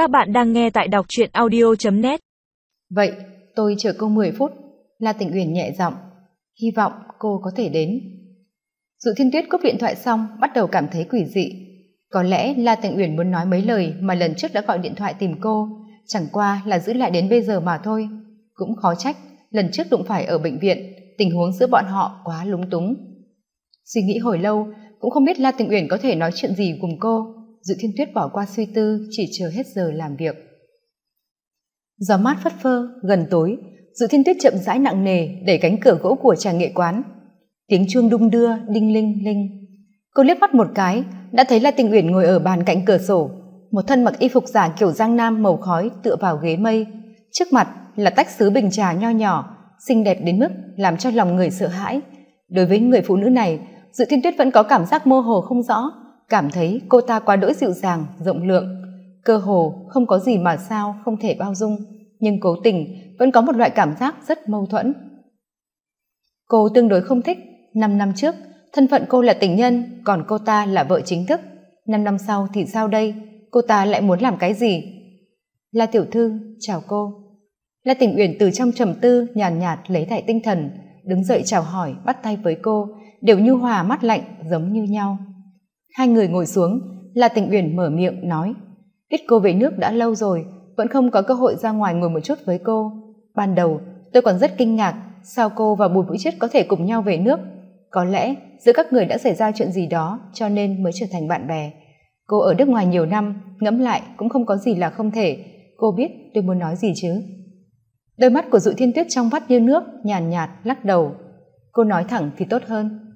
Các bạn đang nghe tại đọc truyện audio.net Vậy, tôi chờ cô 10 phút. La Tịnh Uyển nhẹ giọng. Hy vọng cô có thể đến. Dụ Thiên Tuyết cúp điện thoại xong, bắt đầu cảm thấy quỷ dị. Có lẽ La Tịnh Uyển muốn nói mấy lời mà lần trước đã gọi điện thoại tìm cô, chẳng qua là giữ lại đến bây giờ mà thôi. Cũng khó trách, lần trước đụng phải ở bệnh viện, tình huống giữa bọn họ quá lúng túng. Suy nghĩ hồi lâu, cũng không biết La Tịnh Uyển có thể nói chuyện gì cùng cô. Dự Thiên Tuyết bỏ qua suy tư, chỉ chờ hết giờ làm việc. Gió mát phất phơ, gần tối, Dự Thiên Tuyết chậm rãi nặng nề đẩy cánh cửa gỗ của trà nghệ quán. Tiếng chuông đung đưa, đinh linh linh. Cô liếc mắt một cái, đã thấy là Tịnh Uyển ngồi ở bàn cạnh cửa sổ, một thân mặc y phục giả kiểu giang nam màu khói tựa vào ghế mây. Trước mặt là tách sứ bình trà nho nhỏ, xinh đẹp đến mức làm cho lòng người sợ hãi. Đối với người phụ nữ này, Dự Thiên Tuyết vẫn có cảm giác mơ hồ không rõ, cảm thấy cô ta quá đỗi dịu dàng, rộng lượng. Cơ hồ không có gì mà sao không thể bao dung, nhưng cố tình vẫn có một loại cảm giác rất mâu thuẫn. Cô tương đối không thích, năm năm trước, thân phận cô là tình nhân, còn cô ta là vợ chính thức. Năm năm sau thì sao đây? Cô ta lại muốn làm cái gì? La tiểu thư, chào cô. La Tình Uyển từ trong trầm tư nhàn nhạt, nhạt lấy lại tinh thần, đứng dậy chào hỏi, bắt tay với cô, đều nhu hòa mắt lạnh giống như nhau. Hai người ngồi xuống, là Tình Uyển mở miệng nói, ít cô về nước đã lâu rồi, vẫn không có cơ hội ra ngoài ngồi một chút với cô. Ban đầu, tôi còn rất kinh ngạc, sao cô và Bùi Vũ Chết có thể cùng nhau về nước? Có lẽ giữa các người đã xảy ra chuyện gì đó, cho nên mới trở thành bạn bè. Cô ở nước ngoài nhiều năm, ngẫm lại cũng không có gì là không thể. Cô biết tôi muốn nói gì chứ? Đôi mắt của Dụ Thiên Tuyết trong vắt như nước, nhàn nhạt, nhạt, lắc đầu. Cô nói thẳng thì tốt hơn.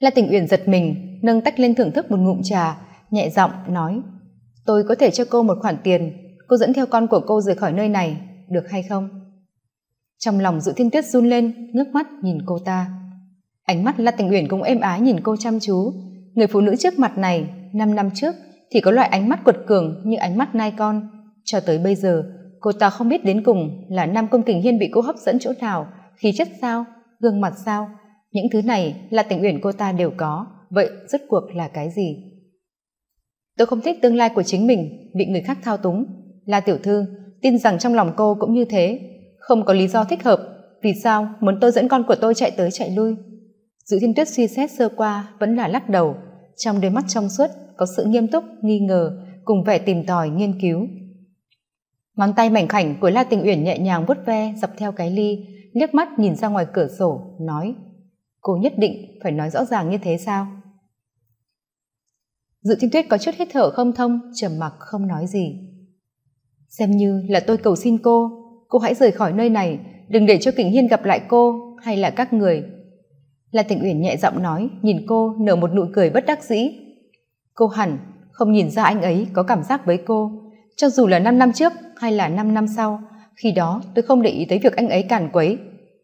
La Tình Uyển giật mình, nâng tách lên thưởng thức một ngụm trà, nhẹ giọng nói: "Tôi có thể cho cô một khoản tiền, cô dẫn theo con của cô rời khỏi nơi này, được hay không?" Trong lòng Dụ Thiên Tuyết run lên, ngước mắt nhìn cô ta. Ánh mắt La Tình Uyển cũng êm ái nhìn cô chăm chú, người phụ nữ trước mặt này, năm năm trước thì có loại ánh mắt quật cường như ánh mắt nai con, cho tới bây giờ, cô ta không biết đến cùng là Nam Công Kình Hiên bị cô hấp dẫn chỗ nào, khí chất sao, gương mặt sao, những thứ này là tình uyển cô ta đều có, vậy rốt cuộc là cái gì? Tôi không thích tương lai của chính mình, bị người khác thao túng. La tiểu thư, tin rằng trong lòng cô cũng như thế. Không có lý do thích hợp, vì sao muốn tôi dẫn con của tôi chạy tới chạy lui? Dự thiên tuyết suy xét sơ qua vẫn là lắc đầu. Trong đôi mắt trong suốt có sự nghiêm túc, nghi ngờ, cùng vẻ tìm tòi, nghiên cứu. Ngón tay mảnh khảnh của la tình uyển nhẹ nhàng vuốt ve dọc theo cái ly, liếc mắt nhìn ra ngoài cửa sổ, nói cô nhất định phải nói rõ ràng như thế sao? Dự thiên tuyết có chút hít thở không thông, trầm mặc không nói gì. Xem như là tôi cầu xin cô. Cô hãy rời khỏi nơi này, đừng để cho kình hiên gặp lại cô hay là các người. Là tình uyển nhẹ giọng nói, nhìn cô nở một nụ cười bất đắc dĩ. Cô hẳn không nhìn ra anh ấy có cảm giác với cô. Cho dù là năm năm trước hay là năm năm sau, khi đó tôi không để ý tới việc anh ấy càn quấy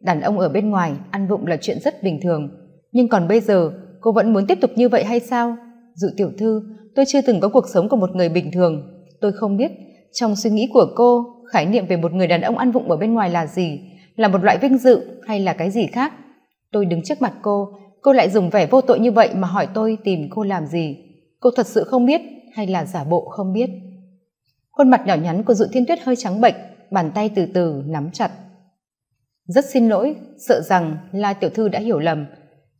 đàn ông ở bên ngoài ăn vụng là chuyện rất bình thường. Nhưng còn bây giờ, cô vẫn muốn tiếp tục như vậy hay sao? Dự tiểu thư, tôi chưa từng có cuộc sống của một người bình thường. Tôi không biết, trong suy nghĩ của cô, khái niệm về một người đàn ông ăn vụng ở bên ngoài là gì? Là một loại vinh dự hay là cái gì khác? Tôi đứng trước mặt cô cô lại dùng vẻ vô tội như vậy mà hỏi tôi tìm cô làm gì? Cô thật sự không biết hay là giả bộ không biết? Khuôn mặt nhỏ nhắn của dự thiên tuyết hơi trắng bệch, bàn tay từ từ nắm chặt rất xin lỗi, sợ rằng la tiểu thư đã hiểu lầm.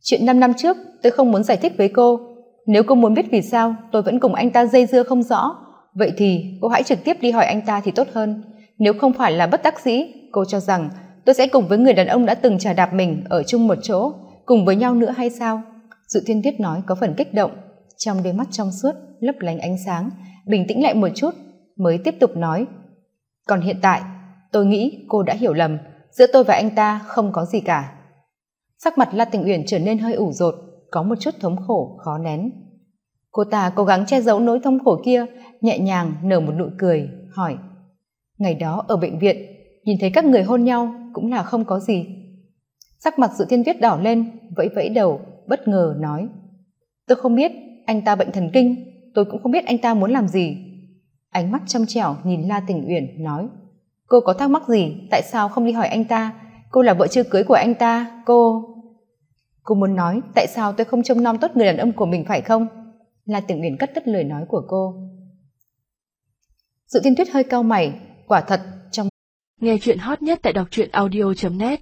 Chuyện năm năm trước, tôi không muốn giải thích với cô. Nếu cô muốn biết vì sao, tôi vẫn cùng anh ta dây dưa không rõ. Vậy thì cô hãy trực tiếp đi hỏi anh ta thì tốt hơn. Nếu không phải là bất đắc dĩ, cô cho rằng tôi sẽ cùng với người đàn ông đã từng trà đạp mình ở chung một chỗ, cùng với nhau nữa hay sao? Dự thiên tuyết nói có phần kích động. Trong đôi mắt trong suốt, lấp lánh ánh sáng, bình tĩnh lại một chút, mới tiếp tục nói. Còn hiện tại, tôi nghĩ cô đã hiểu lầm giữa tôi và anh ta không có gì cả. Sắc mặt la tình uyển trở nên hơi ủ rột, có một chút thống khổ, khó nén. Cô ta cố gắng che giấu nỗi thống khổ kia, nhẹ nhàng nở một nụ cười, hỏi, ngày đó ở bệnh viện, nhìn thấy các người hôn nhau cũng là không có gì. Sắc mặt sự thiên tuyết đỏ lên, vẫy vẫy đầu, bất ngờ nói, tôi không biết anh ta bệnh thần kinh, tôi cũng không biết anh ta muốn làm gì. Ánh mắt trong trẻo nhìn la tình uyển, nói cô có thắc mắc gì? Tại sao không đi hỏi anh ta? Cô là vợ chưa cưới của anh ta cô? Cô muốn nói tại sao tôi không trông nom tốt người đàn ông của mình phải không? Là tưởng uyển cắt đứt lời nói của cô. Dự thiên tuyết hơi cau mày, quả thật trong Nghe chuyện hot nhất tại đọc truyện audio.net